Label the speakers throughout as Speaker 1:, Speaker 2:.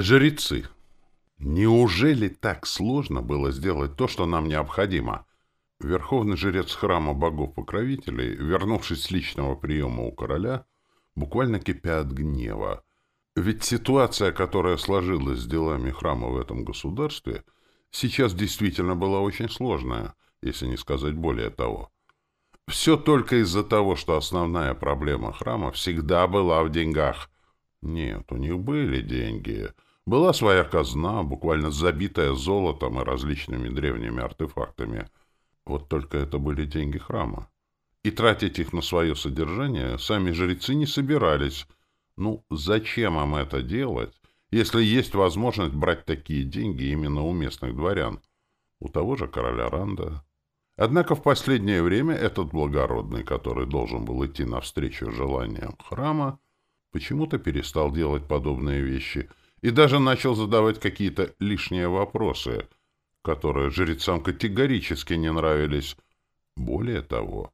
Speaker 1: Жрецы. Неужели так сложно было сделать то, что нам необходимо? Верховный жрец храма богов-покровителей, вернувшись с личного приема у короля, буквально кипя от гнева. Ведь ситуация, которая сложилась с делами храма в этом государстве, сейчас действительно была очень сложная, если не сказать более того. Все только из-за того, что основная проблема храма всегда была в деньгах – нет, у них были деньги. Была своя казна, буквально забитая золотом и различными древними артефактами. Вот только это были деньги храма. И тратить их на свое содержание сами жрецы не собирались. Ну, зачем им это делать, если есть возможность брать такие деньги именно у местных дворян? У того же короля Ранда. Однако в последнее время этот благородный, который должен был идти навстречу желаниям храма, почему-то перестал делать подобные вещи и даже начал задавать какие-то лишние вопросы, которые жрецам категорически не нравились. Более того,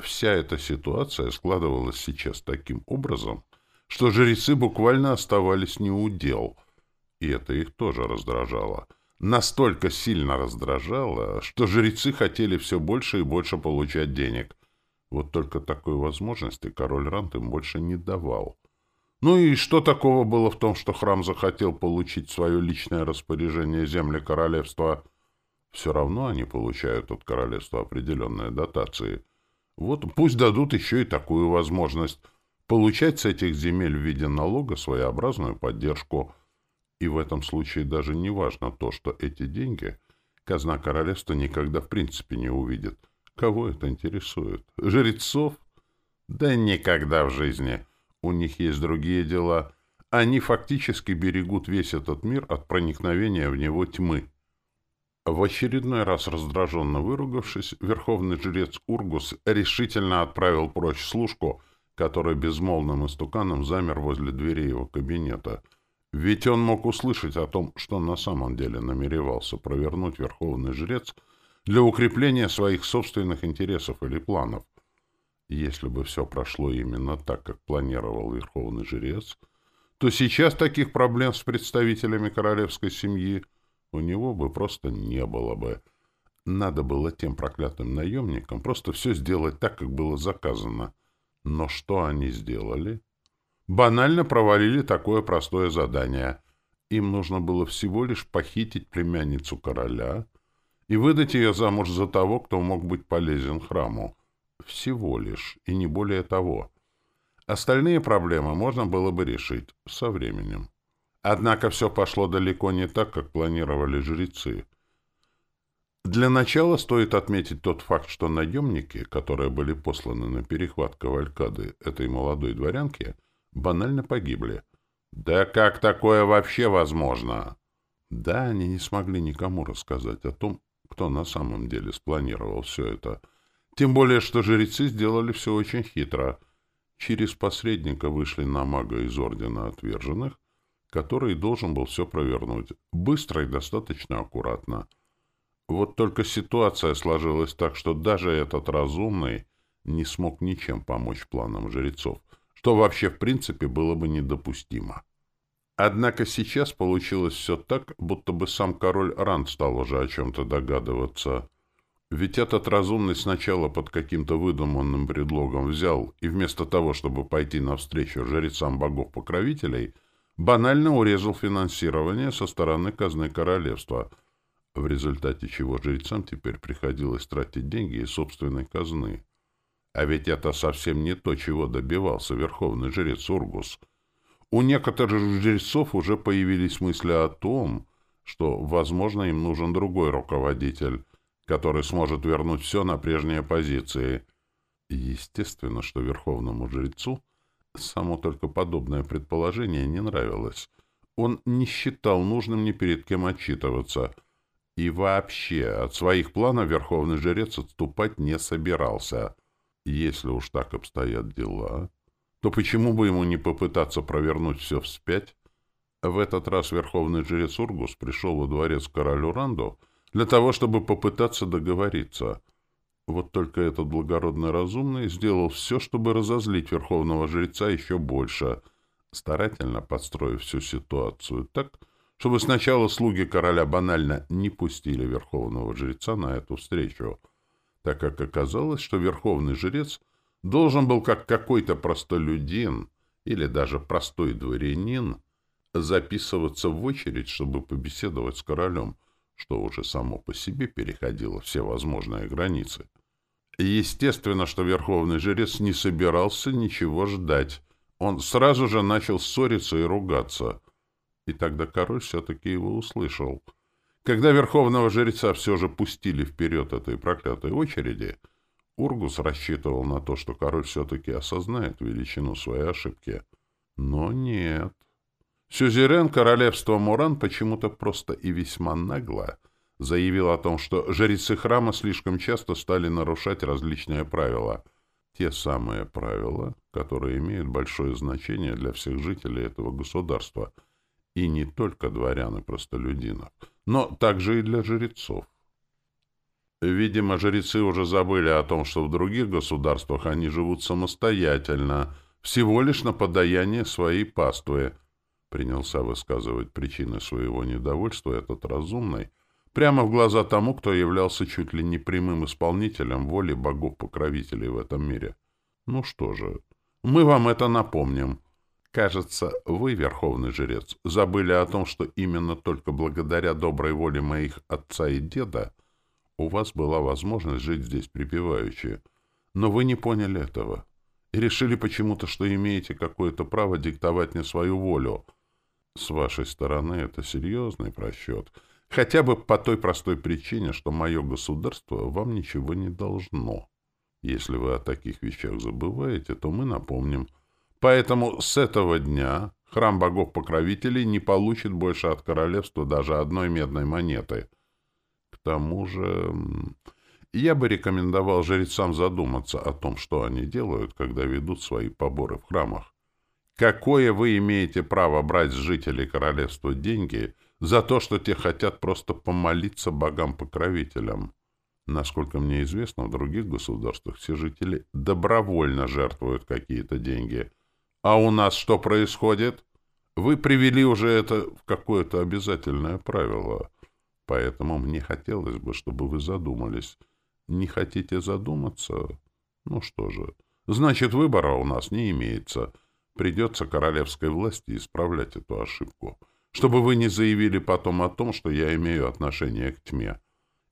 Speaker 1: вся эта ситуация складывалась сейчас таким образом, что жрецы буквально оставались неудел, и это их тоже раздражало. Настолько сильно раздражало, что жрецы хотели все больше и больше получать денег — вот только такой возможности король Рант им больше не давал. Ну и что такого было в том, что храм захотел получить в свое личное распоряжение земли королевства? Все равно они получают от королевства определенные дотации. Вот пусть дадут еще и такую возможность получать с этих земель в виде налога своеобразную поддержку. И в этом случае даже не важно то, что эти деньги казна королевства никогда в принципе не увидит – Кого это интересует? Жрецов? Да никогда в жизни. У них есть другие дела. Они фактически берегут весь этот мир от проникновения в него тьмы. В очередной раз раздраженно выругавшись, верховный жрец Ургус решительно отправил прочь служку, который безмолвным истуканом замер возле двери его кабинета. Ведь он мог услышать о том, что на самом деле намеревался провернуть верховный жрец — для укрепления своих собственных интересов или планов. Если бы все прошло именно так, как планировал верховный жрец, то сейчас таких проблем с представителями королевской семьи у него бы просто не было бы. Надо было тем проклятым наемникам просто все сделать так, как было заказано. Но что они сделали? Банально провалили такое простое задание. Им нужно было всего лишь похитить племянницу короля — и выдать ее замуж за того, кто мог быть полезен храму. Всего лишь, и не более того. Остальные проблемы можно было бы решить со временем. Однако все пошло далеко не так, как планировали жрецы. Для начала стоит отметить тот факт, что наемники, которые были посланы на перехват кавалькады этой молодой дворянки, банально погибли. Да как такое вообще возможно? Да, они не смогли никому рассказать о том, кто на самом деле спланировал все это. Тем более, что жрецы сделали все очень хитро. Через посредника вышли на мага из Ордена Отверженных, который должен был все провернуть. Быстро и достаточно аккуратно. Вот только ситуация сложилась так, что даже этот разумный не смог ничем помочь планам жрецов, что вообще в принципе было бы недопустимо. Однако сейчас получилось все так, будто бы сам король Ранд стал уже о чем-то догадываться. Ведь этот разумный сначала под каким-то выдуманным предлогом взял и вместо того, чтобы пойти навстречу жрецам богов-покровителей, банально урезал финансирование со стороны казны королевства, в результате чего жрецам теперь приходилось тратить деньги из собственной казны. А ведь это совсем не то, чего добивался верховный жрец Ургус — у некоторых жрецов уже появились мысли о том, что, возможно, им нужен другой руководитель, который сможет вернуть все на прежние позиции. естественно, что верховному жрецу само только подобное предположение не нравилось. Он не считал нужным ни перед кем отчитываться. И вообще от своих планов верховный жрец отступать не собирался. Если уж так обстоят дела то почему бы ему не попытаться провернуть все вспять? В этот раз верховный жрец Ургус пришел во дворец королю Ранду для того, чтобы попытаться договориться. Вот только этот благородный разумный сделал все, чтобы разозлить верховного жреца еще больше. старательно подстроив всю ситуацию так, чтобы сначала слуги короля банально не пустили верховного жреца на эту встречу, так как оказалось, что верховный жрец должен был, как какой-то простолюдин или даже простой дворянин, записываться в очередь, чтобы побеседовать с королем, что уже само по себе переходило все возможные границы. Естественно, что верховный жрец не собирался ничего ждать. Он сразу же начал ссориться и ругаться — и тогда король все-таки его услышал. Когда верховного жреца все же пустили вперед этой проклятой очереди, Ургус рассчитывал на то, что король все-таки осознает величину своей ошибки. Но нет. Сюзерен королевства Муран почему-то просто и весьма нагло заявил о том, что жрецы храма слишком часто стали нарушать различные правила. Те самые правила, которые имеют большое значение для всех жителей этого государства — и не только дворян и простолюдинов, но также и для жрецов. Видимо, жрецы уже забыли о том, что в других государствах они живут самостоятельно, всего лишь на подаяние своей паствы. Принялся высказывать причины своего недовольства этот разумный, прямо в глаза тому, кто являлся чуть ли не прямым исполнителем воли богов-покровителей в этом мире. Ну что же, мы вам это напомним. Кажется, вы, верховный жрец, забыли о том, что именно только благодаря доброй воле моих отца и деда у вас была возможность жить здесь припеваючи. Но вы не поняли этого и решили почему-то, что имеете какое-то право диктовать мне свою волю. С вашей стороны это серьезный просчет, хотя бы по той простой причине, что мое государство вам ничего не должно. Если вы о таких вещах забываете, то мы напомним — Поэтому с этого дня храм богов-покровителей не получит больше от королевства даже одной медной монеты. К тому же, я бы рекомендовал жрецам задуматься о том, что они делают, когда ведут свои поборы в храмах. Какое вы имеете право брать с жителей королевства деньги за то, что те хотят просто помолиться богам-покровителям? Насколько мне известно, в других государствах все жители добровольно жертвуют какие-то деньги – а у нас что происходит? Вы привели уже это в какое-то обязательное правило. Поэтому мне хотелось бы, чтобы вы задумались. Не хотите задуматься? Ну что же, значит, выбора у нас не имеется. Придется королевской власти исправлять эту ошибку, чтобы вы не заявили потом о том, что я имею отношение к тьме.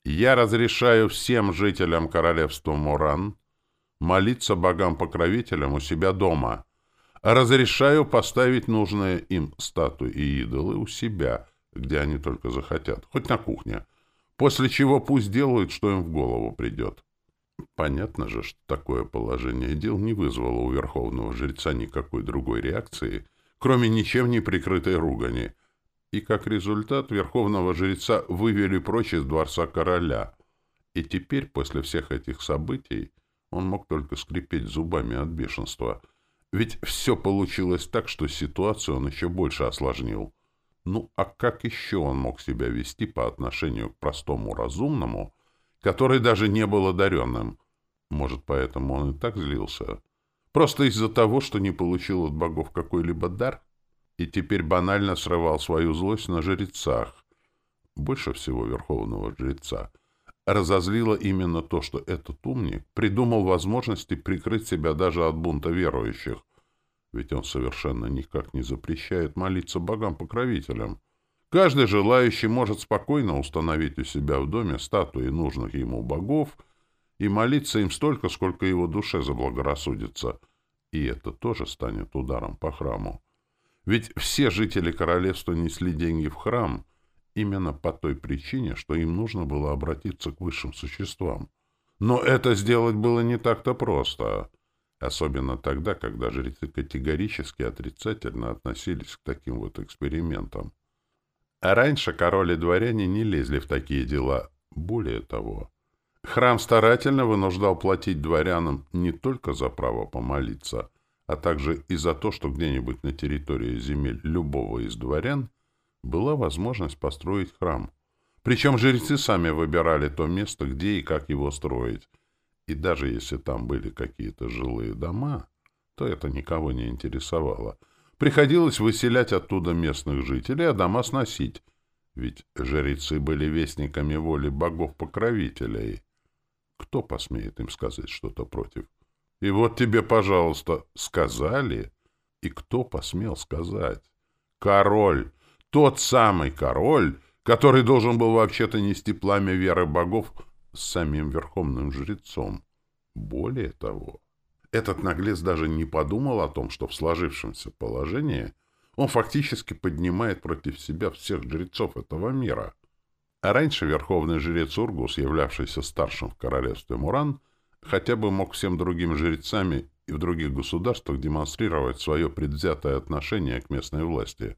Speaker 1: Я разрешаю всем жителям королевства Муран молиться богам-покровителям у себя дома — Разрешаю поставить нужные им статуи и идолы у себя, где они только захотят, хоть на кухне, после чего пусть делают, что им в голову придет. Понятно же, что такое положение дел не вызвало у верховного жреца никакой другой реакции, кроме ничем не прикрытой ругани, и как результат верховного жреца вывели прочь из дворца короля, и теперь, после всех этих событий, он мог только скрипеть зубами от бешенства — ведь все получилось так, что ситуацию он еще больше осложнил. Ну, а как еще он мог себя вести по отношению к простому разумному, который даже не был одаренным? Может, поэтому он и так злился? Просто из-за того, что не получил от богов какой-либо дар? И теперь банально срывал свою злость на жрецах. Больше всего верховного жреца разозлило именно то, что этот умник придумал возможности прикрыть себя даже от бунта верующих, ведь он совершенно никак не запрещает молиться богам-покровителям. Каждый желающий может спокойно установить у себя в доме статуи нужных ему богов и молиться им столько, сколько его душе заблагорассудится, и это тоже станет ударом по храму. Ведь все жители королевства несли деньги в храм — именно по той причине, что им нужно было обратиться к высшим существам. Но это сделать было не так-то просто, особенно тогда, когда жрецы категорически отрицательно относились к таким вот экспериментам. А раньше король и дворяне не лезли в такие дела. Более того, храм старательно вынуждал платить дворянам не только за право помолиться, а также и за то, что где-нибудь на территории земель любого из дворян – была возможность построить храм. Причем жрецы сами выбирали то место, где и как его строить. И даже если там были какие-то жилые дома, то это никого не интересовало. Приходилось выселять оттуда местных жителей, а дома сносить. Ведь жрецы были вестниками воли богов-покровителей. Кто посмеет им сказать что-то против? И вот тебе, пожалуйста, сказали. И кто посмел сказать? Король. Тот самый король, который должен был вообще-то нести пламя веры богов с самим верховным жрецом. Более того, этот наглец даже не подумал о том, что в сложившемся положении он фактически поднимает против себя всех жрецов этого мира. А раньше верховный жрец Ургус, являвшийся старшим в королевстве Муран, хотя бы мог всем другим жрецами и в других государствах демонстрировать свое предвзятое отношение к местной власти.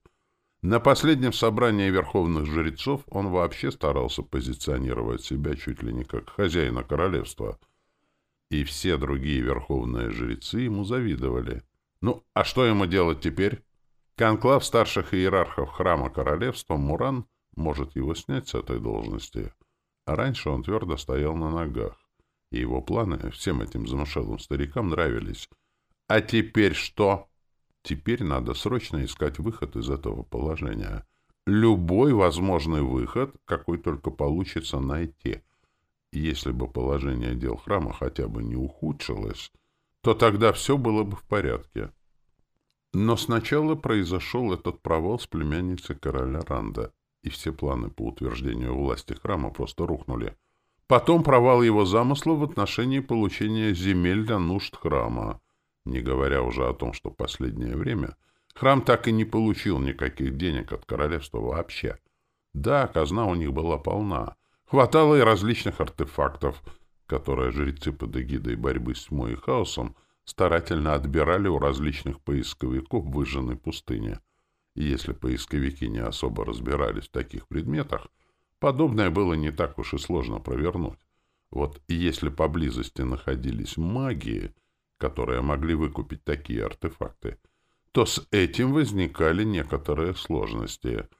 Speaker 1: На последнем собрании верховных жрецов он вообще старался позиционировать себя чуть ли не как хозяина королевства – и все другие верховные жрецы ему завидовали. Ну, а что ему делать теперь? Конклав старших иерархов храма королевства Муран может его снять с этой должности. А раньше он твердо стоял на ногах, и его планы всем этим замшелым старикам нравились. А теперь что? Теперь надо срочно искать выход из этого положения. Любой возможный выход, какой только получится найти — если бы положение дел храма хотя бы не ухудшилось, то тогда все было бы в порядке. Но сначала произошел этот провал с племянницей короля Ранда, и все планы по утверждению власти храма просто рухнули. Потом провал его замысла в отношении получения земель для нужд храма, не говоря уже о том, что в последнее время храм так и не получил никаких денег от королевства вообще. Да, казна у них была полна, Хватало и различных артефактов, которые жрецы под эгидой борьбы с тьмой и хаосом старательно отбирали у различных поисковиков в выжженной пустыне. И если поисковики не особо разбирались в таких предметах, подобное было не так уж и сложно провернуть. Вот если поблизости находились магии, которые могли выкупить такие артефакты, то с этим возникали некоторые сложности —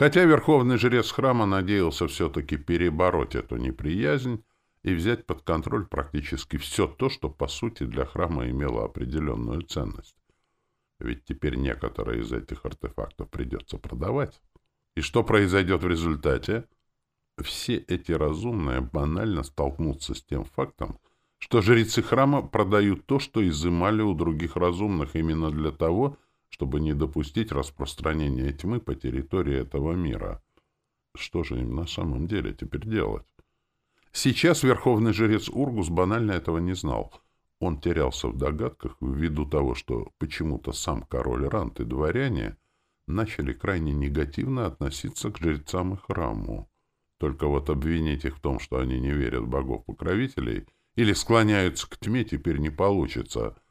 Speaker 1: Хотя верховный жрец храма надеялся все-таки перебороть эту неприязнь и взять под контроль практически все то, что, по сути, для храма имело определенную ценность. Ведь теперь некоторые из этих артефактов придется продавать. И что произойдет в результате? Все эти разумные банально столкнутся с тем фактом, что жрецы храма продают то, что изымали у других разумных именно для того, чтобы не допустить распространения тьмы по территории этого мира. Что же им на самом деле теперь делать? Сейчас верховный жрец Ургус банально этого не знал. Он терялся в догадках ввиду того, что почему-то сам король Рант и дворяне начали крайне негативно относиться к жрецам и храму. Только вот обвинить их в том, что они не верят в богов-покровителей или склоняются к тьме, теперь не получится —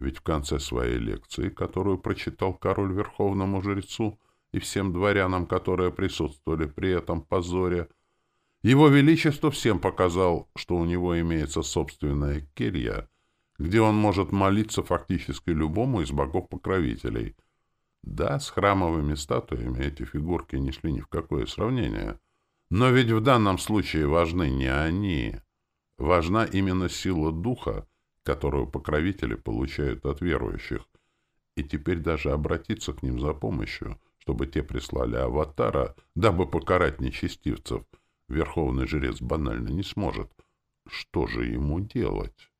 Speaker 1: ведь в конце своей лекции, которую прочитал король верховному жрецу и всем дворянам, которые присутствовали при этом позоре, его Величество всем показал, что у него имеется собственная келья, где он может молиться фактически любому из богов-покровителей. Да, с храмовыми статуями эти фигурки не шли ни в какое сравнение. Но ведь в данном случае важны не они. Важна именно сила духа, которую покровители получают от верующих, и теперь даже обратиться к ним за помощью, чтобы те прислали аватара, дабы покарать нечестивцев, верховный жрец банально не сможет. Что же ему делать?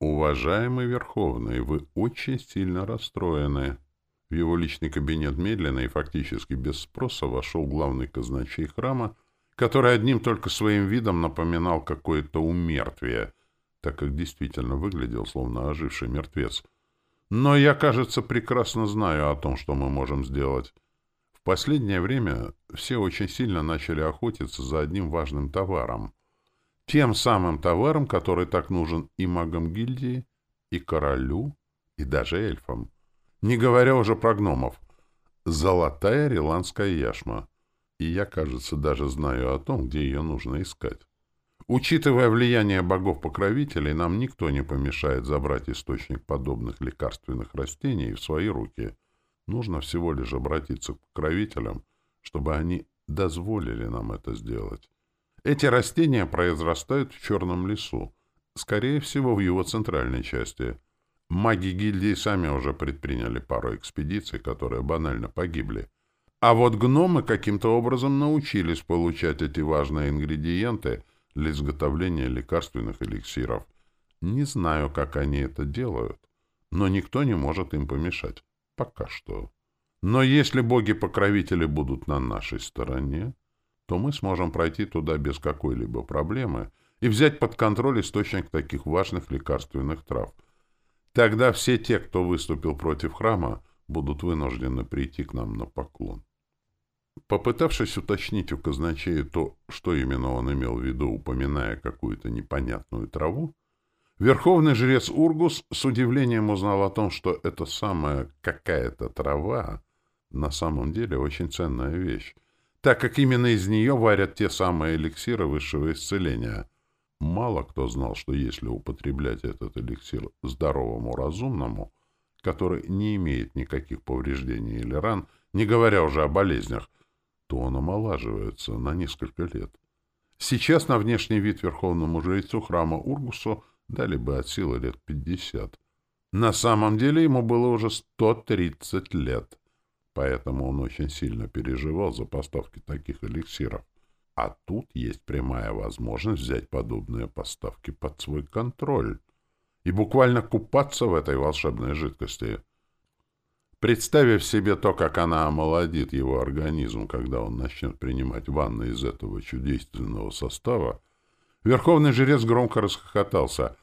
Speaker 1: Уважаемый Верховный, вы очень сильно расстроены. В его личный кабинет медленно и фактически без спроса вошел главный казначей храма, который одним только своим видом напоминал какое-то умертвие — так как действительно выглядел словно оживший мертвец. Но я, кажется, прекрасно знаю о том, что мы можем сделать. В последнее время все очень сильно начали охотиться за одним важным товаром. Тем самым товаром, который так нужен и магам гильдии, и королю, и даже эльфам. Не говоря уже про гномов. Золотая риландская яшма. И я, кажется, даже знаю о том, где ее нужно искать. Учитывая влияние богов-покровителей, нам никто не помешает забрать источник подобных лекарственных растений в свои руки. Нужно всего лишь обратиться к покровителям, чтобы они дозволили нам это сделать. Эти растения произрастают в черном лесу, скорее всего, в его центральной части. Маги гильдии сами уже предприняли пару экспедиций, которые банально погибли. А вот гномы каким-то образом научились получать эти важные ингредиенты для изготовления лекарственных эликсиров. Не знаю, как они это делают, но никто не может им помешать. Пока что. Но если боги-покровители будут на нашей стороне, то мы сможем пройти туда без какой-либо проблемы и взять под контроль источник таких важных лекарственных трав — Тогда все те, кто выступил против храма, будут вынуждены прийти к нам на поклон. Попытавшись уточнить у казначея то, что именно он имел в виду, упоминая какую-то непонятную траву, верховный жрец Ургус с удивлением узнал о том, что эта самая какая-то трава на самом деле очень ценная вещь, так как именно из нее варят те самые эликсиры высшего исцеления — Мало кто знал, что если употреблять этот эликсир здоровому разумному, который не имеет никаких повреждений или ран, не говоря уже о болезнях, то он омолаживается на несколько лет. Сейчас на внешний вид верховному жрецу храма Ургусу дали бы от силы лет пятьдесят. На самом деле ему было уже сто тридцать лет, поэтому он очень сильно переживал за поставки таких эликсиров. А тут есть прямая возможность взять подобные поставки под свой контроль и буквально купаться в этой волшебной жидкости. Представив себе то, как она омолодит его организм, когда он начнет принимать ванны из этого чудесственного состава, верховный жрец громко расхохотался.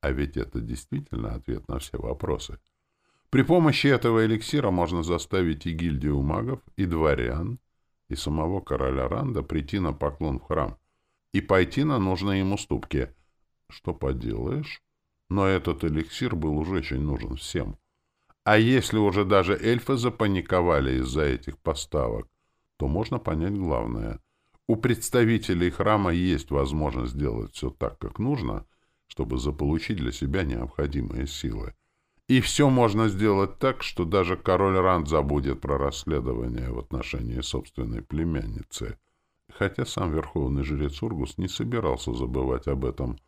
Speaker 1: А ведь это действительно ответ на все вопросы. При помощи этого эликсира можно заставить и гильдию магов, и дворян, и самого короля Ранда прийти на поклон в храм и пойти на нужные ему уступки. Что поделаешь? Но этот эликсир был уже очень нужен всем. А если уже даже эльфы запаниковали из-за этих поставок, то можно понять главное. У представителей храма есть возможность сделать все так, как нужно, чтобы заполучить для себя необходимые силы. И все можно сделать так, что даже король Ранд забудет про расследование в отношении собственной племянницы. Хотя сам верховный жрец Ургус не собирался забывать об этом.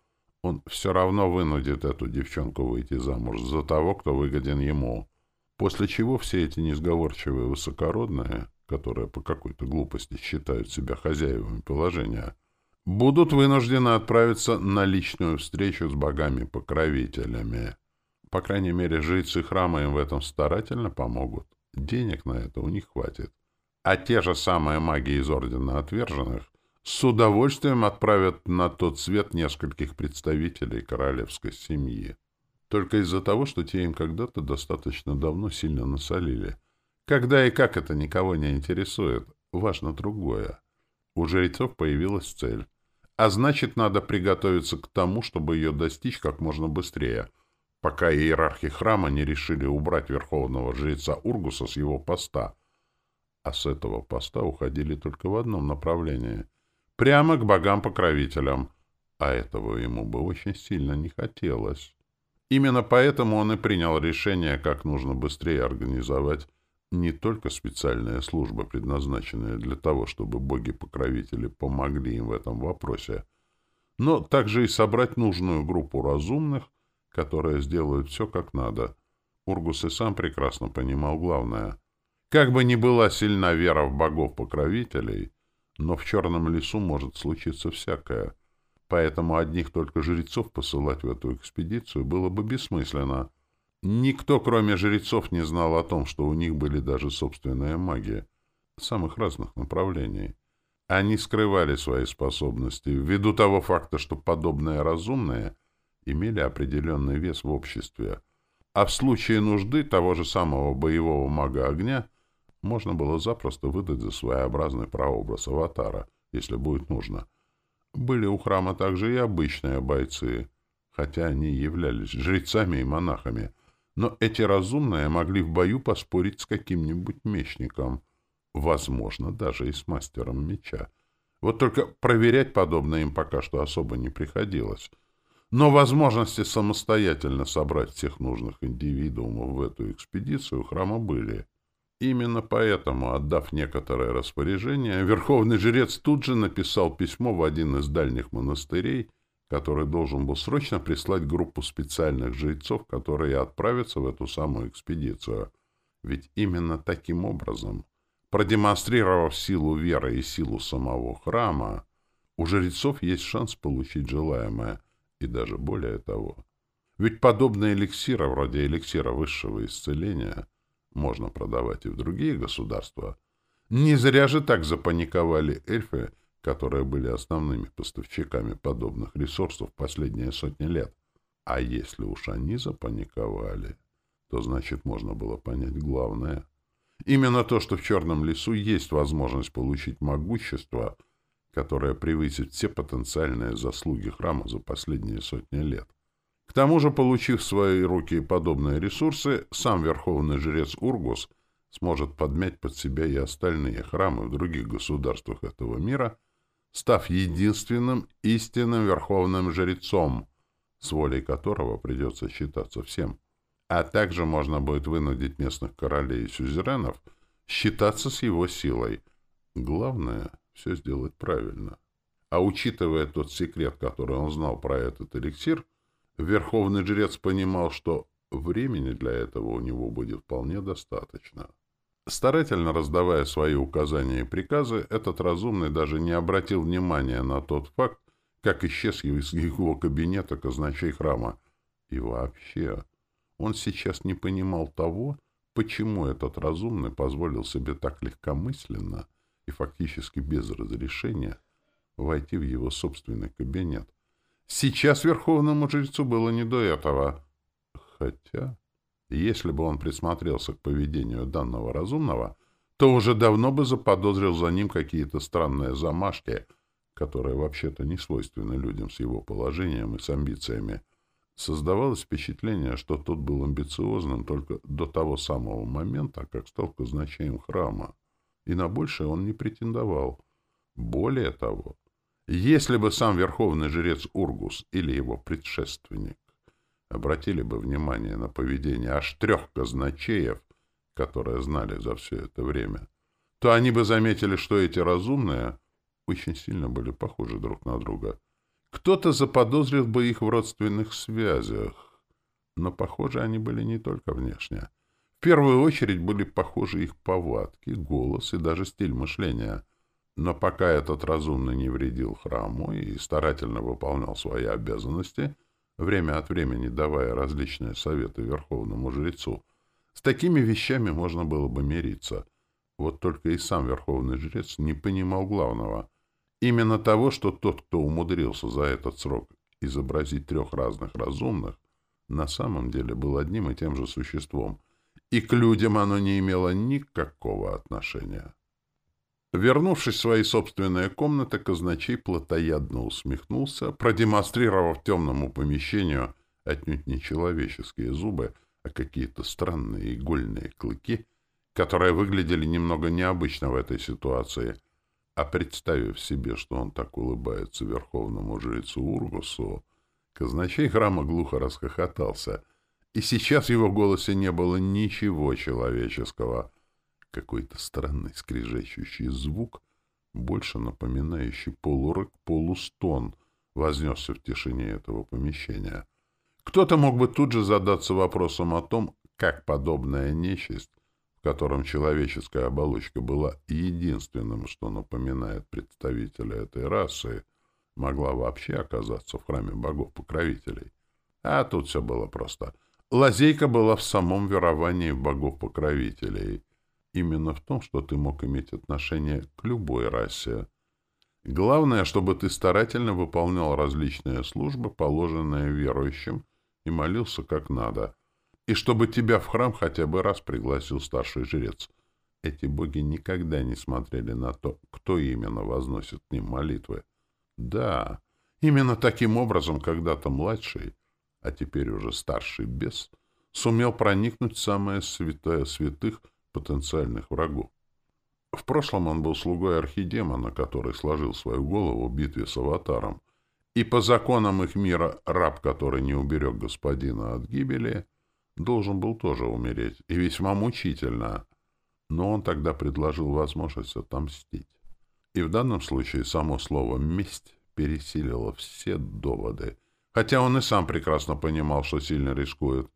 Speaker 1: Он все равно вынудит эту девчонку выйти замуж за того, кто выгоден ему. После чего все эти несговорчивые высокородные, которые по какой-то глупости считают себя хозяевами положения, будут вынуждены отправиться на личную встречу с богами-покровителями. По крайней мере, жрецы храма им в этом старательно помогут. Денег на это у них хватит. А те же самые маги из Ордена Отверженных с удовольствием отправят на тот свет нескольких представителей королевской семьи. Только из-за того, что те им когда-то достаточно давно сильно насолили. Когда и как это никого не интересует, важно другое. У жрецов появилась цель. А значит, надо приготовиться к тому, чтобы ее достичь как можно быстрее — пока иерархи храма не решили убрать верховного жреца Ургуса с его поста. А с этого поста уходили только в одном направлении — прямо к богам-покровителям, а этого ему бы очень сильно не хотелось. Именно поэтому он и принял решение, как нужно быстрее организовать не только специальные службы, предназначенные для того, чтобы боги-покровители помогли им в этом вопросе, но также и собрать нужную группу разумных, которые сделают все как надо. Ургус и сам прекрасно понимал главное. Как бы ни была сильна вера в богов-покровителей, но в черном лесу может случиться всякое. Поэтому одних только жрецов посылать в эту экспедицию было бы бессмысленно. Никто, кроме жрецов, не знал о том, что у них были даже собственные маги самых разных направлений. Они скрывали свои способности ввиду того факта, что подобные разумные — имели определенный вес в обществе, а в случае нужды того же самого боевого мага огня можно было запросто выдать за своеобразный прообраз аватара, если будет нужно. Были у храма также и обычные бойцы, хотя они являлись жрецами и монахами, но эти разумные могли в бою поспорить с каким-нибудь мечником, возможно, даже и с мастером меча. Вот только проверять подобное им пока что особо не приходилось — но возможности самостоятельно собрать всех нужных индивидуумов в эту экспедицию храма были. Именно поэтому, отдав некоторое распоряжение, верховный жрец тут же написал письмо в один из дальних монастырей который должен был срочно прислать группу специальных жрецов, которые отправятся в эту самую экспедицию. Ведь именно таким образом, продемонстрировав силу веры и силу самого храма, у жрецов есть шанс получить желаемое, и даже более того. Ведь подобные эликсиры, вроде эликсира высшего исцеления, можно продавать и в другие государства. Не зря же так запаниковали эльфы, которые были основными поставщиками подобных ресурсов последние сотни лет. А если уж они запаниковали, то значит можно было понять главное. Именно то, что в Черном лесу есть возможность получить могущество, которое превысит все потенциальные заслуги храма за последние сотни лет. К тому же, получив в свои руки подобные ресурсы, сам верховный жрец Ургус сможет подмять под себя и остальные храмы в других государствах этого мира – став единственным истинным верховным жрецом, с волей которого придется считаться всем. А также можно будет вынудить местных королей и сюзеренов считаться с его силой. Главное — все сделать правильно. А учитывая тот секрет, который он знал про этот эликсир, верховный жрец понимал, что времени для этого у него будет вполне достаточно. Старательно раздавая свои указания и приказы, этот разумный даже не обратил внимания на тот факт, как исчез из его кабинета казначей храма. И вообще, он сейчас не понимал того, почему этот разумный позволил себе так легкомысленно и фактически без разрешения войти в его собственный кабинет. Сейчас верховному жрецу было не до этого. Хотя... Если бы он присмотрелся к поведению данного разумного, то уже давно бы заподозрил за ним какие-то странные замашки, которые вообще-то не свойственны людям с его положением и с амбициями. Создавалось впечатление, что тот был амбициозным только до того самого момента, как стал казначеем храма, и на большее он не претендовал. Более того, если бы сам верховный жрец Ургус или его предшественник обратили бы внимание на поведение аж трех казначеев, которые знали за все это время, то они бы заметили, что эти разумные очень сильно были похожи друг на друга. Кто-то заподозрил бы их в родственных связях, но похожи они были не только внешне. В первую очередь были похожи их повадки, голос и даже стиль мышления. Но пока этот разумный не вредил храму и старательно выполнял свои обязанности — время от времени давая различные советы верховному жрецу. С такими вещами можно было бы мириться. Вот только и сам верховный жрец не понимал главного. Именно того, что тот, кто умудрился за этот срок изобразить трех разных разумных, на самом деле был одним и тем же существом, и к людям оно не имело никакого отношения. Вернувшись в свои собственные комнаты, казначей плотоядно усмехнулся, продемонстрировав темному помещению отнюдь не человеческие зубы, а какие-то странные игольные клыки, которые выглядели немного необычно в этой ситуации. А представив себе, что он так улыбается верховному жрецу Ургусу, казначей храма глухо расхохотался, и сейчас в его голосе не было ничего человеческого — какой-то странный скрежещущий звук, больше напоминающий полурык, полустон, вознесся в тишине этого помещения. Кто-то мог бы тут же задаться вопросом о том, как подобная нечисть, в котором человеческая оболочка была единственным, что напоминает представителя этой расы, могла вообще оказаться в храме богов-покровителей. А тут все было просто. Лазейка была в самом веровании богов-покровителей — именно в том, что ты мог иметь отношение к любой расе. Главное, чтобы ты старательно выполнял различные службы, положенные верующим, и молился как надо. И чтобы тебя в храм хотя бы раз пригласил старший жрец. Эти боги никогда не смотрели на то, кто именно возносит к ним молитвы. Да, именно таким образом когда-то младший, а теперь уже старший бес, сумел проникнуть в самое святое святых — потенциальных врагов. В прошлом он был слугой архидемона, который сложил свою голову в битве с аватаром, и по законам их мира раб, который не уберег господина от гибели, должен был тоже умереть, и весьма мучительно. Но он тогда предложил возможность отомстить. И в данном случае само слово «месть» пересилило все доводы. Хотя он и сам прекрасно понимал, что сильно рискует.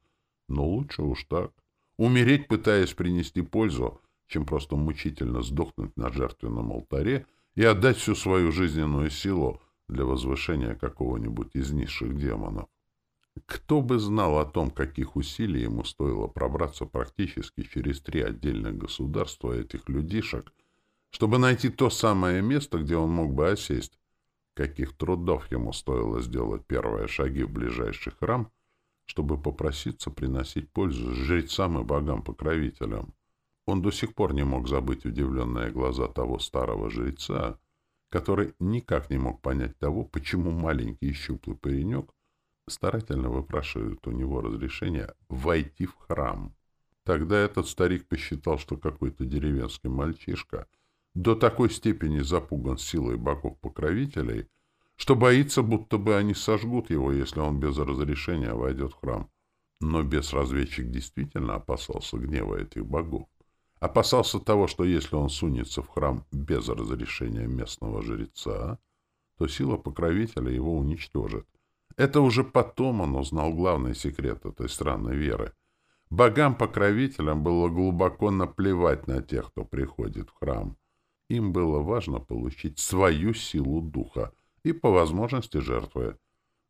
Speaker 1: Но лучше уж так. Умереть, пытаясь принести пользу, чем просто мучительно сдохнуть на жертвенном алтаре и отдать всю свою жизненную силу для возвышения какого-нибудь из низших демонов. Кто бы знал о том, каких усилий ему стоило пробраться практически через три отдельных государства этих людишек, чтобы найти то самое место, где он мог бы осесть, каких трудов ему стоило сделать первые шаги в ближайший храм, чтобы попроситься приносить пользу жрецам и богам-покровителям. Он до сих пор не мог забыть удивленные глаза того старого жреца, который никак не мог понять того, почему маленький и щуплый паренек старательно выпрашивает у него разрешение войти в храм. Тогда этот старик посчитал, что какой-то деревенский мальчишка до такой степени запуган силой богов-покровителей, что боится, будто бы они сожгут его, если он без разрешения войдет в храм. Но бес-разведчик действительно опасался гнева этих богов. Опасался того, что если он сунется в храм без разрешения местного жреца, то сила покровителя его уничтожит. Это уже потом он узнал главный секрет этой странной веры. Богам-покровителям было глубоко наплевать на тех, кто приходит в храм. Им было важно получить свою силу духа и, по возможности, жертвы.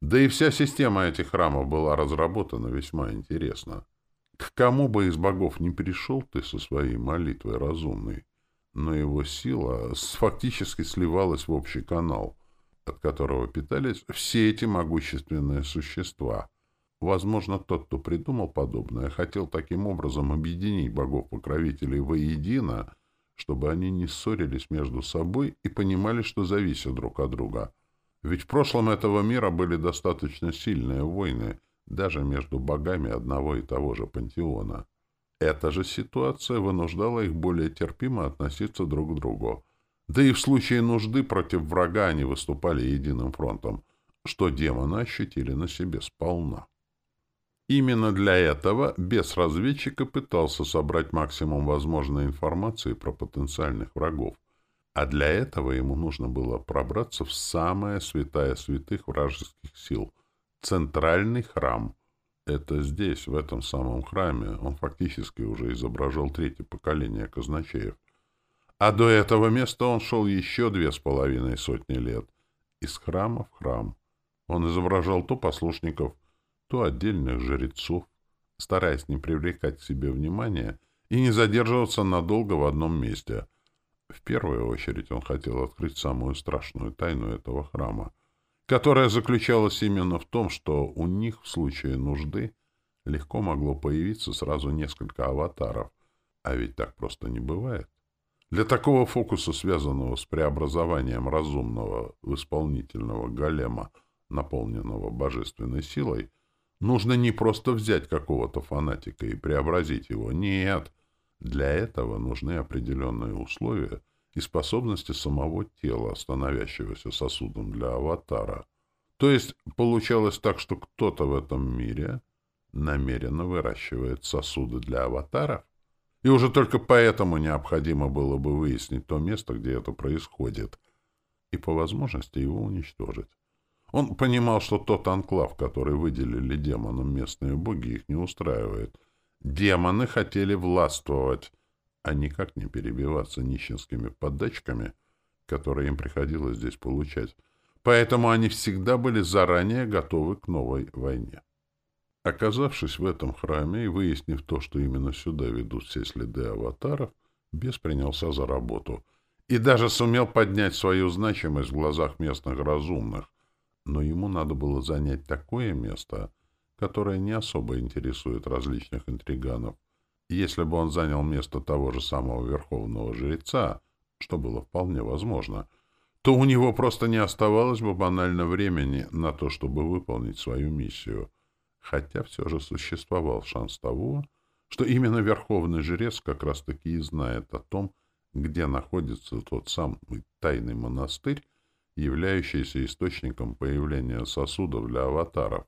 Speaker 1: Да и вся система этих храмов была разработана весьма интересно. К кому бы из богов не пришел ты со своей молитвой разумной, но его сила фактически сливалась в общий канал, от которого питались все эти могущественные существа. Возможно, тот, кто придумал подобное, хотел таким образом объединить богов-покровителей воедино, чтобы они не ссорились между собой и понимали, что зависят друг от друга. Ведь в прошлом этого мира были достаточно сильные войны, даже между богами одного и того же пантеона. Эта же ситуация вынуждала их более терпимо относиться друг к другу. Да и в случае нужды против врага они выступали единым фронтом, что демоны ощутили на себе сполна. Именно для этого бес-разведчик и пытался собрать максимум возможной информации про потенциальных врагов. А для этого ему нужно было пробраться в самое святая святых вражеских сил — центральный храм. Это здесь, в этом самом храме, он фактически уже изображал третье поколение казначеев — а до этого места он шел еще две с половиной сотни лет. Из храма в храм. Он изображал то послушников, то отдельных жрецов, стараясь не привлекать к себе внимания и не задерживаться надолго в одном месте. В первую очередь он хотел открыть самую страшную тайну этого храма, которая заключалась именно в том, что у них в случае нужды легко могло появиться сразу несколько аватаров, а ведь так просто не бывает. Для такого фокуса, связанного с преобразованием разумного в исполнительного голема, наполненного божественной силой, нужно не просто взять какого-то фанатика и преобразить его. Нет. Для этого нужны определенные условия и способности самого тела, становящегося сосудом для аватара. То есть получалось так, что кто-то в этом мире намеренно выращивает сосуды для аватаров, и уже только поэтому необходимо было бы выяснить то место, где это происходит, и по возможности его уничтожить. Он понимал, что тот анклав, который выделили демонам местные боги, их не устраивает. Демоны хотели властвовать, а никак не перебиваться нищенскими подачками, которые им приходилось здесь получать. Поэтому они всегда были заранее готовы к новой войне. Оказавшись в этом храме и выяснив то, что именно сюда ведут все следы аватаров, бес принялся за работу и даже сумел поднять свою значимость в глазах местных разумных. Но ему надо было занять такое место, которое не особо интересует различных интриганов. Если бы он занял место того же самого верховного жреца, что было вполне возможно, то у него просто не оставалось бы банально времени на то, чтобы выполнить свою миссию — хотя все же существовал шанс того, что именно верховный жрец как раз-таки и знает о том, где находится тот самый тайный монастырь, являющийся источником появления сосудов для аватаров,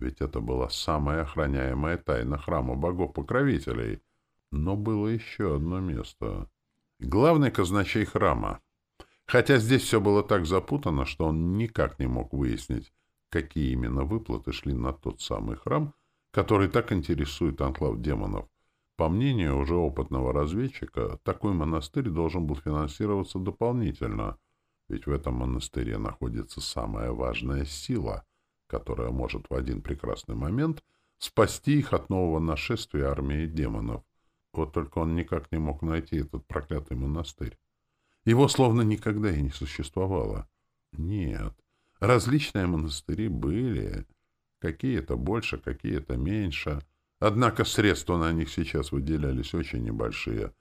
Speaker 1: ведь это была самая охраняемая тайна храма богов-покровителей. Но было еще одно место. Главный казначей храма. Хотя здесь все было так запутано, что он никак не мог выяснить, какие именно выплаты шли на тот самый храм, который так интересует анклав демонов. По мнению уже опытного разведчика, такой монастырь должен был финансироваться дополнительно, ведь в этом монастыре находится самая важная сила, которая может в один прекрасный момент спасти их от нового нашествия армии демонов. Вот только он никак не мог найти этот проклятый монастырь. Его словно никогда и не существовало. Нет, различные монастыри были, какие-то больше, какие-то меньше. Однако средства на них сейчас выделялись очень небольшие,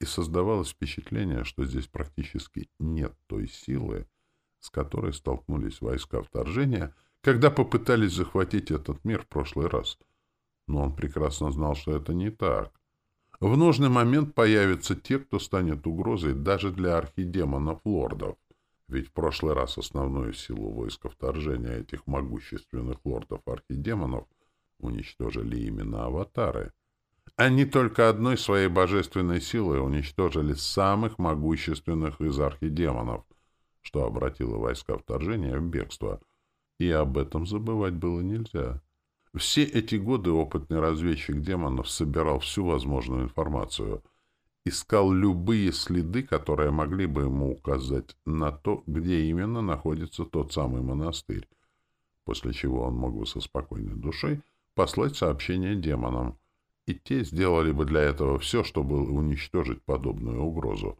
Speaker 1: и создавалось впечатление, что здесь практически нет той силы, с которой столкнулись войска вторжения, когда попытались захватить этот мир в прошлый раз. Но он прекрасно знал, что это не так. В нужный момент появятся те, кто станет угрозой даже для архидемонов-лордов. Ведь в прошлый раз основную силу войска вторжения этих могущественных лордов-архидемонов уничтожили именно аватары. Они только одной своей божественной силой уничтожили самых могущественных из архидемонов, что обратило войска вторжения в бегство. И об этом забывать было нельзя. Все эти годы опытный разведчик демонов собирал всю возможную информацию, искал любые следы, которые могли бы ему указать на то, где именно находится тот самый монастырь, после чего он мог бы со спокойной душой послать сообщение демонам, и те сделали бы для этого все, чтобы уничтожить подобную угрозу.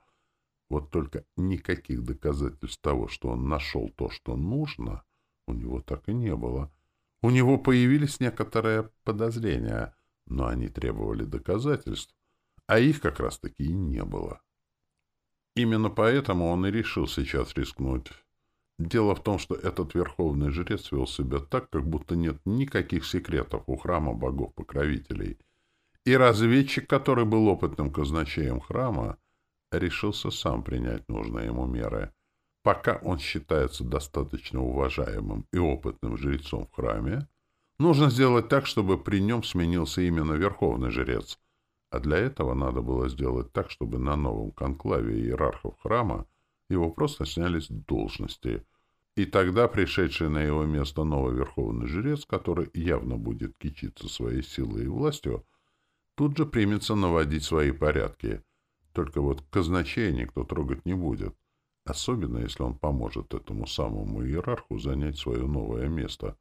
Speaker 1: Вот только никаких доказательств того, что он нашел то, что нужно, у него так и не было — у него появились некоторые подозрения, но они требовали доказательств, а их как раз-таки и не было. Именно поэтому он и решил сейчас рискнуть. Дело в том, что этот верховный жрец вел себя так, как будто нет никаких секретов у храма богов-покровителей. И разведчик, который был опытным казначеем храма, решился сам принять нужные ему меры — Пока он считается достаточно уважаемым и опытным жрецом в храме, нужно сделать так, чтобы при нем сменился именно верховный жрец. А для этого надо было сделать так, чтобы на новом конклаве иерархов храма его просто сняли с должности. И тогда пришедший на его место новый верховный жрец, который явно будет кичиться своей силой и властью, тут же примется наводить свои порядки. Только вот казначея никто трогать не будет особенно если он поможет этому самому иерарху занять свое новое место.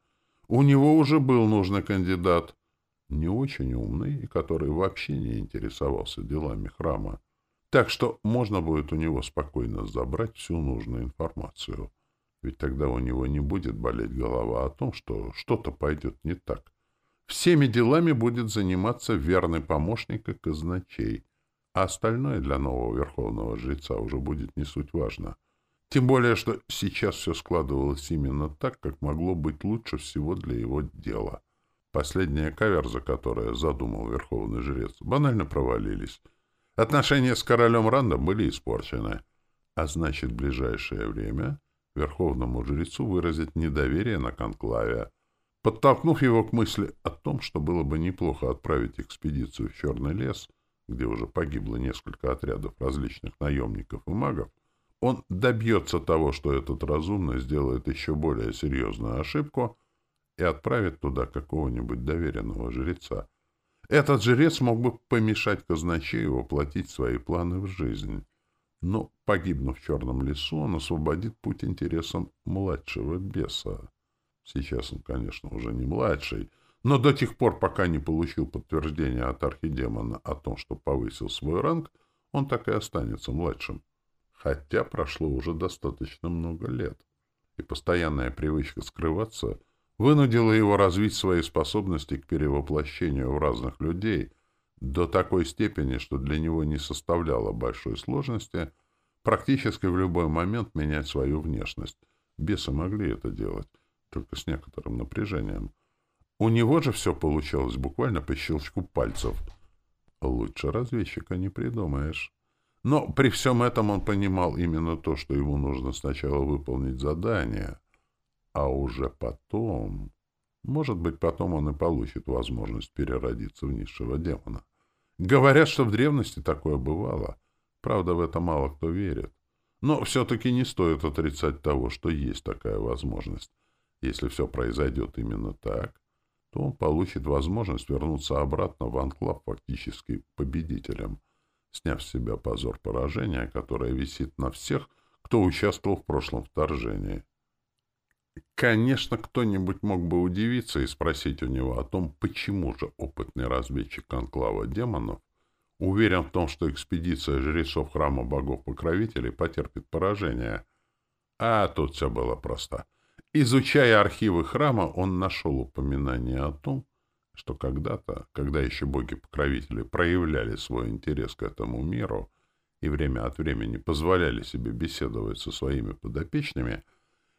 Speaker 1: У него уже был нужный кандидат, не очень умный и который вообще не интересовался делами храма. Так что можно будет у него спокойно забрать всю нужную информацию. Ведь тогда у него не будет болеть голова о том, что что-то пойдет не так. Всеми делами будет заниматься верный помощник и казначей — а остальное для нового верховного жреца уже будет не суть важно. Тем более, что сейчас все складывалось именно так, как могло быть лучше всего для его дела. Последняя каверза, которая задумал верховный жрец, банально провалились. Отношения с королем Рандом были испорчены. А значит, в ближайшее время верховному жрецу выразить недоверие на конклаве, подтолкнув его к мысли о том, что было бы неплохо отправить экспедицию в Черный лес — где уже погибло несколько отрядов различных наемников и магов, он добьется того, что этот разумный сделает еще более серьезную ошибку и отправит туда какого-нибудь доверенного жреца. Этот жрец мог бы помешать казначею воплотить свои планы в жизнь. Но, погибнув в черном лесу, он освободит путь интересам младшего беса. Сейчас он, конечно, уже не младший, но до тех пор, пока не получил подтверждения от архидемона о том, что повысил свой ранг, он так и останется младшим. Хотя прошло уже достаточно много лет. И постоянная привычка скрываться вынудила его развить свои способности к перевоплощению в разных людей до такой степени, что для него не составляло большой сложности практически в любой момент менять свою внешность. Бесы могли это делать, только с некоторым напряжением — у него же все получалось буквально по щелчку пальцев. Лучше разведчика не придумаешь. Но при всем этом он понимал именно то, что ему нужно сначала выполнить задание, а уже потом... Может быть, потом он и получит возможность переродиться в низшего демона. Говорят, что в древности такое бывало. Правда, в это мало кто верит. Но все-таки не стоит отрицать того, что есть такая возможность. Если все произойдет именно так, то он получит возможность вернуться обратно в анклав фактически победителем, сняв с себя позор поражения, которое висит на всех, кто участвовал в прошлом вторжении. Конечно, кто-нибудь мог бы удивиться и спросить у него о том, почему же опытный разведчик анклава демонов уверен в том, что экспедиция жрецов храма богов-покровителей потерпит поражение. А тут все было просто. Изучая архивы храма, он нашел упоминание о том, что когда-то, когда еще боги-покровители проявляли свой интерес к этому миру и время от времени позволяли себе беседовать со своими подопечными,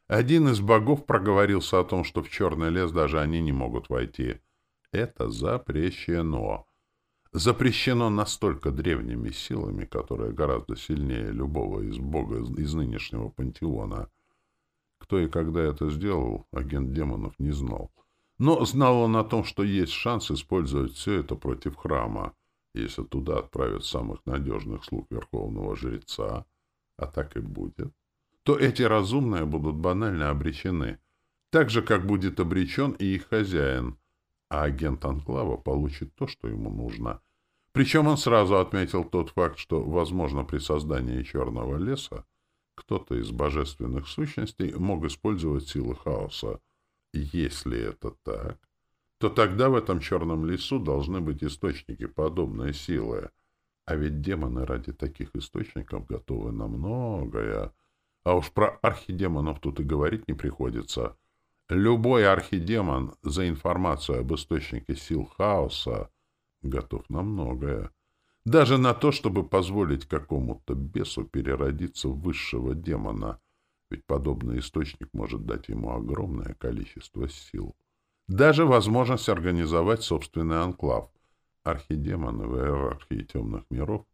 Speaker 1: один из богов проговорился о том, что в черный лес даже они не могут войти. Это запрещено. Запрещено настолько древними силами, которые гораздо сильнее любого из бога из нынешнего пантеона — кто и когда это сделал, агент демонов не знал. Но знал он о том, что есть шанс использовать все это против храма, если туда отправят самых надежных слуг Верховного Жреца, а так и будет, то эти разумные будут банально обречены, так же, как будет обречен и их хозяин, а агент Анклава получит то, что ему нужно. Причем он сразу отметил тот факт, что, возможно, при создании Черного леса кто-то из божественных сущностей мог использовать силы хаоса. Если это так, то тогда в этом черном лесу должны быть источники подобной силы. А ведь демоны ради таких источников готовы на многое. А уж про архидемонов тут и говорить не приходится. Любой архидемон за информацию об источнике сил хаоса готов на многое. Даже на то, чтобы позволить какому-то бесу переродиться в высшего демона, ведь подобный источник может дать ему огромное количество сил. Даже возможность организовать собственный анклав. Архидемоны в иерархии темных миров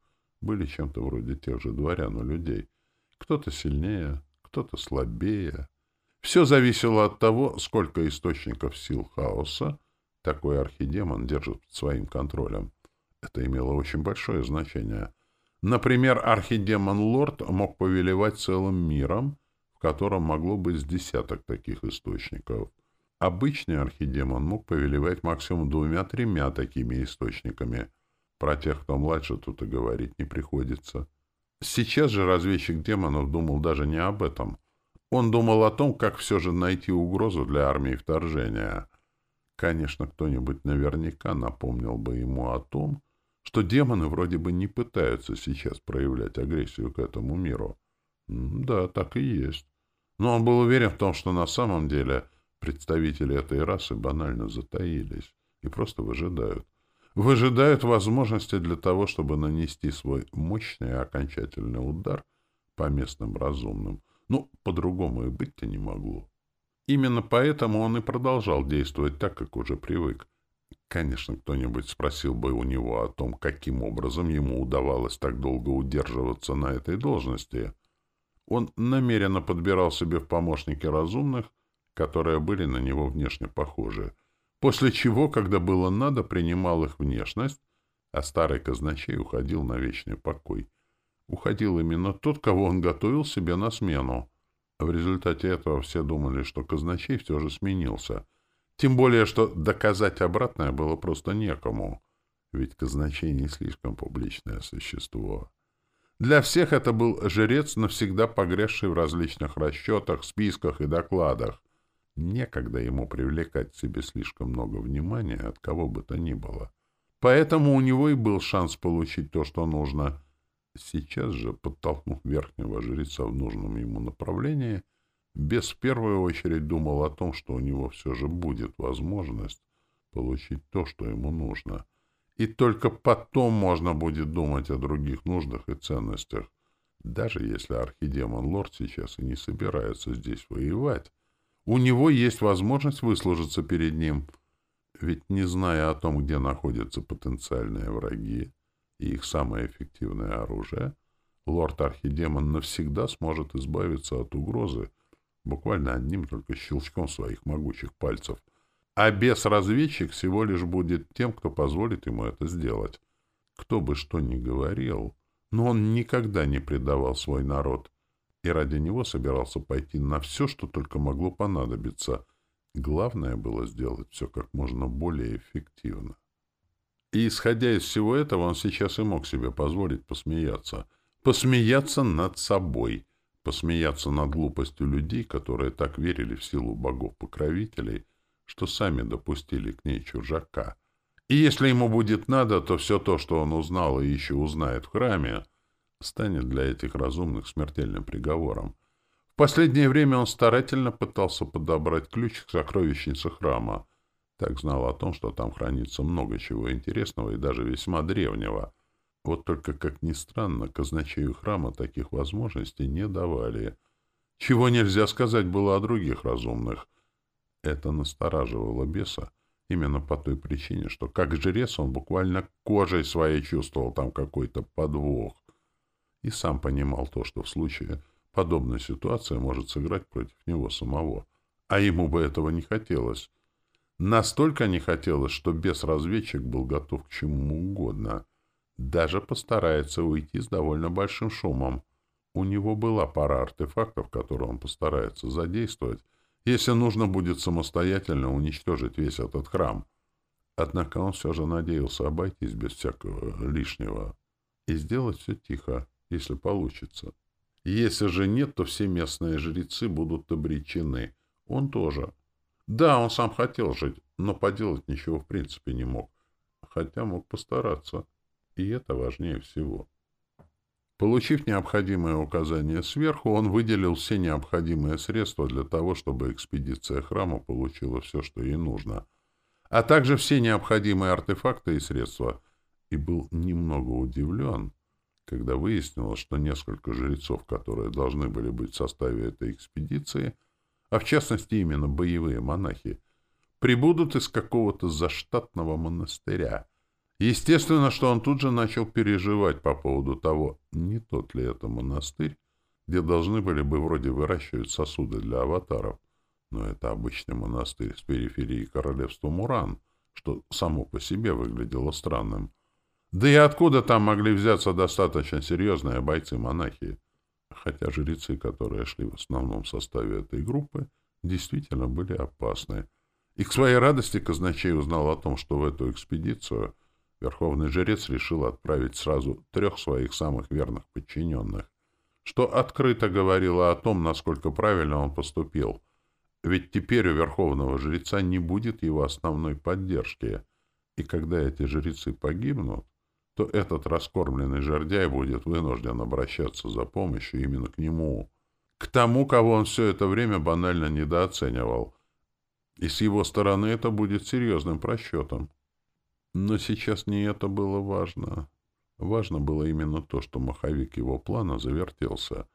Speaker 1: были чем-то вроде тех же дворян у людей. Кто-то сильнее, кто-то слабее. Все зависело от того, сколько источников сил хаоса такой архидемон держит под своим контролем. Это имело очень большое значение. Например, архидемон-лорд мог повелевать целым миром, в котором могло быть десяток таких источников. Обычный архидемон мог повелевать максимум двумя-тремя такими источниками. Про тех, кто младше, тут и говорить не приходится. Сейчас же разведчик демонов думал даже не об этом. Он думал о том, как все же найти угрозу для армии вторжения. Конечно, кто-нибудь наверняка напомнил бы ему о том, что демоны вроде бы не пытаются сейчас проявлять агрессию к этому миру. Да, так и есть. Но он был уверен в том, что на самом деле представители этой расы банально затаились и просто выжидают. Выжидают возможности для того, чтобы нанести свой мощный окончательный удар по местным разумным. Ну, по-другому и быть-то не могло. Именно поэтому он и продолжал действовать так, как уже привык. Конечно, кто-нибудь спросил бы у него о том, каким образом ему удавалось так долго удерживаться на этой должности. Он намеренно подбирал себе в помощники разумных, которые были на него внешне похожи, после чего, когда было надо, принимал их внешность, а старый казначей уходил на вечный покой. Уходил именно тот, кого он готовил себе на смену. В результате этого все думали, что казначей все же сменился — тем более, что доказать обратное было просто некому, ведь казначей не слишком публичное существо. Для всех это был жрец, навсегда погрязший в различных расчетах, списках и докладах. Некогда ему привлекать к себе слишком много внимания от кого бы то ни было. Поэтому у него и был шанс получить то, что нужно. Сейчас же, подтолкнув верхнего жреца в нужном ему направлении, Бес в первую очередь думал о том, что у него все же будет возможность получить то, что ему нужно. И только потом можно будет думать о других нуждах и ценностях, даже если архидемон-лорд сейчас и не собирается здесь воевать. У него есть возможность выслужиться перед ним, ведь не зная о том, где находятся потенциальные враги и их самое эффективное оружие, лорд-архидемон навсегда сможет избавиться от угрозы, буквально одним только щелчком своих могучих пальцев. А бес-разведчик всего лишь будет тем, кто позволит ему это сделать. Кто бы что ни говорил, но он никогда не предавал свой народ. и ради него собирался пойти на все, что только могло понадобиться. Главное было сделать все как можно более эффективно. И, исходя из всего этого, он сейчас и мог себе позволить посмеяться. Посмеяться над собой. Посмеяться над глупостью людей, которые так верили в силу богов-покровителей, что сами допустили к ней чужака. И если ему будет надо, то все то, что он узнал и еще узнает в храме, станет для этих разумных смертельным приговором. В последнее время он старательно пытался подобрать ключ к сокровищнице храма. Так знал о том, что там хранится много чего интересного и даже весьма древнего. Вот только, как ни странно, казначею храма таких возможностей не давали. Чего нельзя сказать было о других разумных. Это настораживало беса, именно по той причине, что как жрец он буквально кожей своей чувствовал там какой-то подвох и сам понимал то, что в случае подобной ситуации может сыграть против него самого. А ему бы этого не хотелось. Настолько не хотелось, что бес-разведчик был готов к чему угодно. Даже постарается уйти с довольно большим шумом. У него была пара артефактов, которые он постарается задействовать, если нужно будет самостоятельно уничтожить весь этот храм. Однако он все же надеялся обойтись без всякого лишнего и сделать все тихо если получится. Если же нет, то все местные жрецы будут обречены. Он тоже. Да, он сам хотел жить, но поделать ничего в принципе не мог. Хотя мог постараться. И это важнее всего. Получив необходимые указания сверху, он выделил все необходимые средства для того, чтобы экспедиция храма получила все, что ей нужно, а также все необходимые артефакты и средства, и был немного удивлен, когда выяснилось, что несколько жрецов, которые должны были быть в составе этой экспедиции, а в частности именно боевые монахи, прибудут из какого-то заштатного монастыря. Естественно, что он тут же начал переживать по поводу того, не тот ли это монастырь, где должны были бы вроде выращивать сосуды для аватаров. Но это обычный монастырь с периферии королевства Муран, что само по себе выглядело странным. Да и откуда там могли взяться достаточно серьезные бойцы-монахи? Хотя жрецы, которые шли в основном составе этой группы, действительно были опасны. И к своей радости казначей узнал о том, что в эту экспедицию верховный жрец решил отправить сразу трех своих самых верных подчиненных, что открыто говорило о том, насколько правильно он поступил. Ведь теперь у верховного жреца не будет его основной поддержки, и когда эти жрецы погибнут, то этот раскормленный жердяй будет вынужден обращаться за помощью именно к нему, к тому, кого он все это время банально недооценивал. И с его стороны это будет серьезным просчетом. Но сейчас не это было важно. Важно было именно то, что маховик его плана завертелся.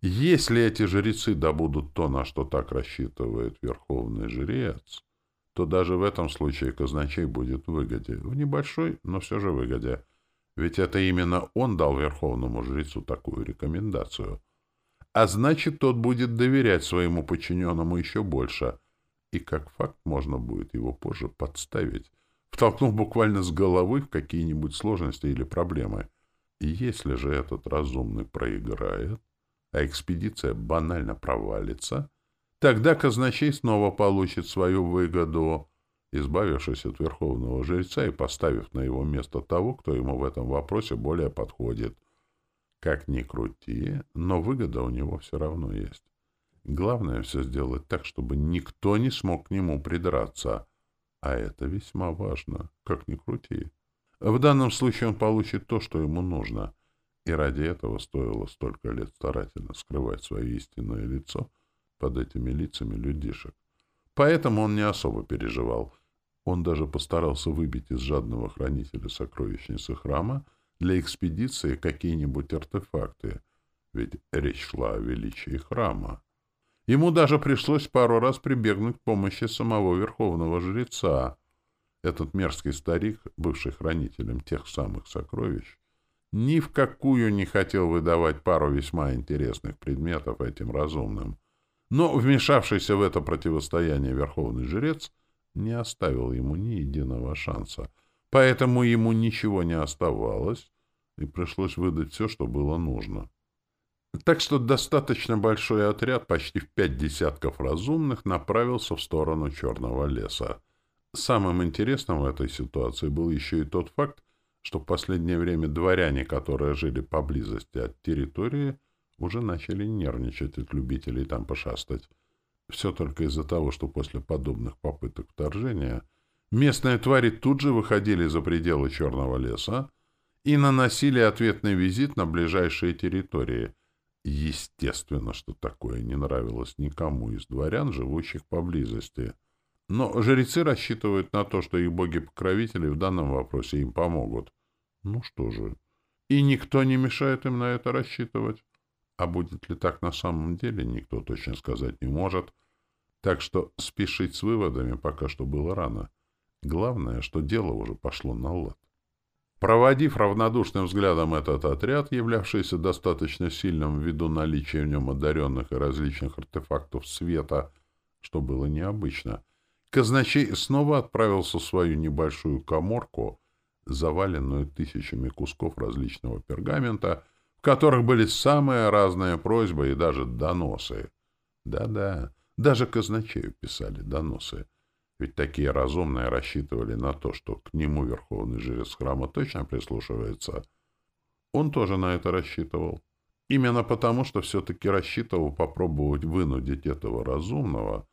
Speaker 1: Если эти жрецы добудут то, на что так рассчитывает верховный жрец, то даже в этом случае казначей будет выгоде. В небольшой, но все же выгоде. Ведь это именно он дал верховному жрецу такую рекомендацию. А значит, тот будет доверять своему подчиненному еще больше. И как факт можно будет его позже подставить, втолкнув буквально с головы в какие-нибудь сложности или проблемы. И если же этот разумный проиграет, а экспедиция банально провалится, тогда казначей снова получит свою выгоду — избавившись от верховного жреца и поставив на его место того, кто ему в этом вопросе более подходит. Как ни крути, но выгода у него все равно есть. Главное все сделать так, чтобы никто не смог к нему придраться. А это весьма важно, как ни крути. В данном случае он получит то, что ему нужно. И ради этого стоило столько лет старательно скрывать свое истинное лицо под этими лицами людишек. Поэтому он не особо переживал — он даже постарался выбить из жадного хранителя сокровищницы храма для экспедиции какие-нибудь артефакты, ведь речь шла о величии храма. Ему даже пришлось пару раз прибегнуть к помощи самого верховного жреца. Этот мерзкий старик, бывший хранителем тех самых сокровищ, ни в какую не хотел выдавать пару весьма интересных предметов этим разумным. Но вмешавшийся в это противостояние верховный жрец — не оставил ему ни единого шанса. Поэтому ему ничего не оставалось, и пришлось выдать все, что было нужно. Так что достаточно большой отряд, почти в пять десятков разумных, направился в сторону Черного леса. Самым интересным в этой ситуации был еще и тот факт, что в последнее время дворяне, которые жили поблизости от территории, уже начали нервничать от любителей там пошастать. Все только из-за того, что после подобных попыток вторжения местные твари тут же выходили за пределы Черного леса и наносили ответный визит на ближайшие территории. Естественно, что такое не нравилось никому из дворян, живущих поблизости. Но жрецы рассчитывают на то, что их боги-покровители в данном вопросе им помогут. Ну что же, и никто не мешает им на это рассчитывать. А будет ли так на самом деле, никто точно сказать не может. Так что спешить с выводами пока что было рано. Главное, что дело уже пошло на лад. Проводив равнодушным взглядом этот отряд, являвшийся достаточно сильным ввиду наличия в нем одаренных и различных артефактов света, что было необычно, казначей снова отправился в свою небольшую коморку, заваленную тысячами кусков различного пергамента, в которых были самые разные просьбы и даже доносы. Да-да, даже казначею писали доносы. Ведь такие разумные рассчитывали на то, что к нему верховный жрец храма точно прислушивается. Он тоже на это рассчитывал. Именно потому, что все-таки рассчитывал попробовать вынудить этого разумного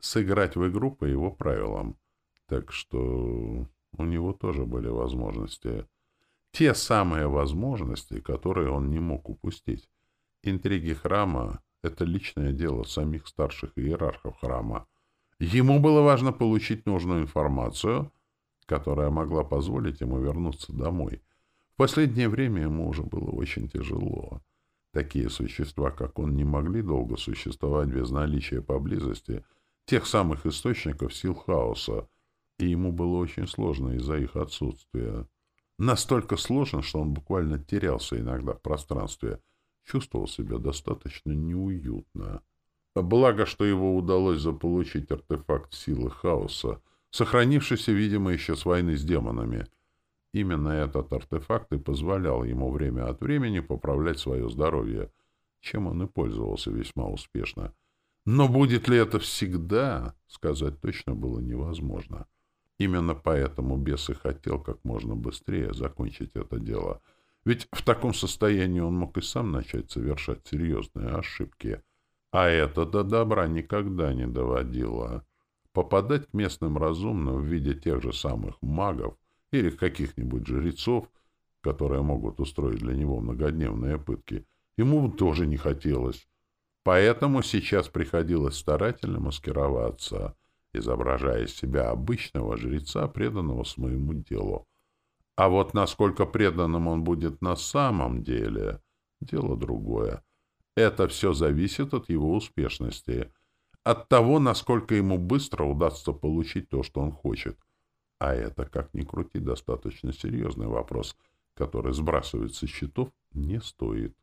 Speaker 1: сыграть в игру по его правилам. Так что у него тоже были возможности. Те самые возможности, которые он не мог упустить. Интриги храма — это личное дело самих старших иерархов храма — Ему было важно получить нужную информацию, которая могла позволить ему вернуться домой. В последнее время ему уже было очень тяжело. Такие существа, как он, не могли долго существовать без наличия поблизости тех самых источников сил хаоса, и ему было очень сложно из-за их отсутствия. Настолько сложно, что он буквально терялся иногда в пространстве, чувствовал себя достаточно неуютно. Благо, что его удалось заполучить артефакт силы хаоса, сохранившийся, видимо, еще с войны с демонами. Именно этот артефакт и позволял ему время от времени поправлять свое здоровье, чем он и пользовался весьма успешно. Но будет ли это всегда, сказать точно было невозможно. Именно поэтому бес и хотел как можно быстрее закончить это дело. Ведь в таком состоянии он мог и сам начать совершать серьезные ошибки — а это до добра никогда не доводило. Попадать к местным разумным в виде тех же самых магов или каких-нибудь жрецов, которые могут устроить для него многодневные пытки, ему тоже не хотелось. Поэтому сейчас приходилось старательно маскироваться, изображая из себя обычного жреца, преданного своему делу. А вот насколько преданным он будет на самом деле — дело другое. Это все зависит от его успешности, от того, насколько ему быстро удастся получить то, что он хочет. А это, как ни крути, достаточно серьезный вопрос, который сбрасывать со счетов не стоит.